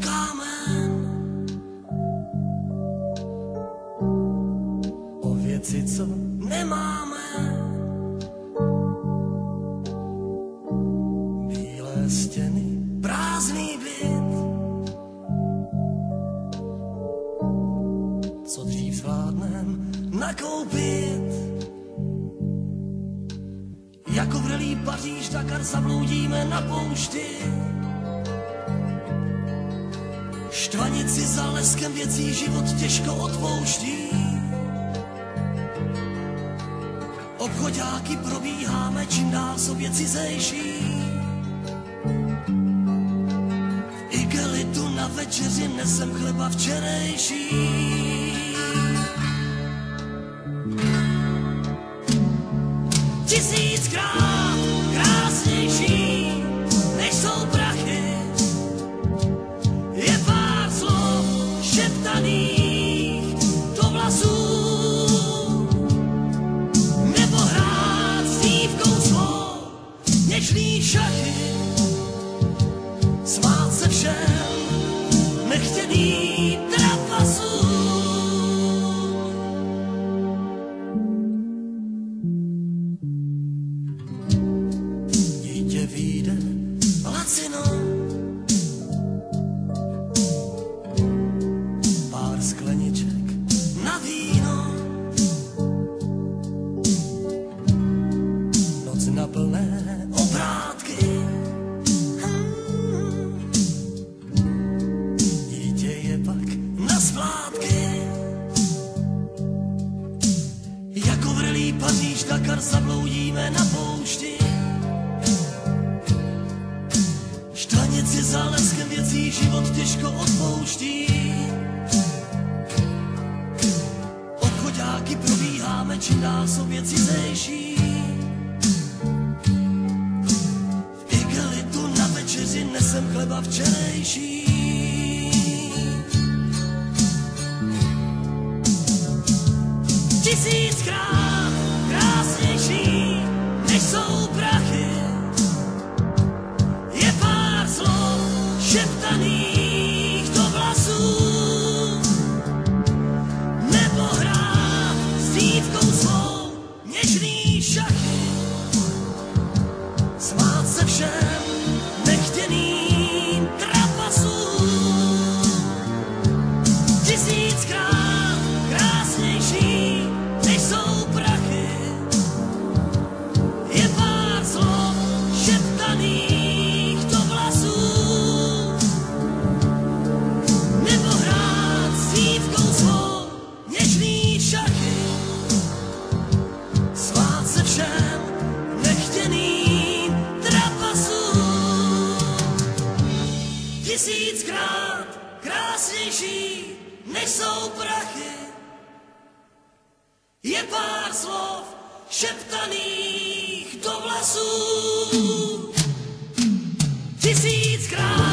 kámen o věci, co nemáme. Bílé stěny, prázdný byt, co dřív zvládnem nakoupit. Jako vrelý Paříž, Dakar zabloudíme na poušti. Štvanici za leskem věcí život těžko odpouští. Obchodáky probíháme, čím dál sobě cizejší. V igelitu na večeři nesem chleba včerejší. Dítě vyjde lacino, Paříž, Dakar zabloudíme na poušti. Štanici za leskem věcí život těžko odpouští. Obchodáky probíháme, čím dál sobě cizejší. V igelitu na večeři nesem chleba včerejší. Tisíckrát než jsou prachy. Je pár slov šeptaných do vlasů. Tisíckrát